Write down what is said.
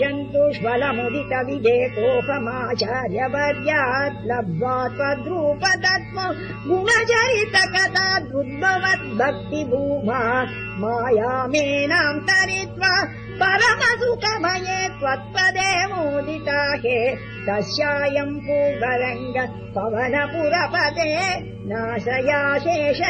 जन्तुष्वलमुदित विदेपोपमाचार्यवर्यात् लब्ध्वा तत्म गुणजित कदा उद्भवद्भक्तिभूमा मायामेनाम् तरित्वा परमसुखमये त्वत्पदे मोदिता हे तस्यायम् पूर्वरङ्ग पवनपुरपदे नाशया शेष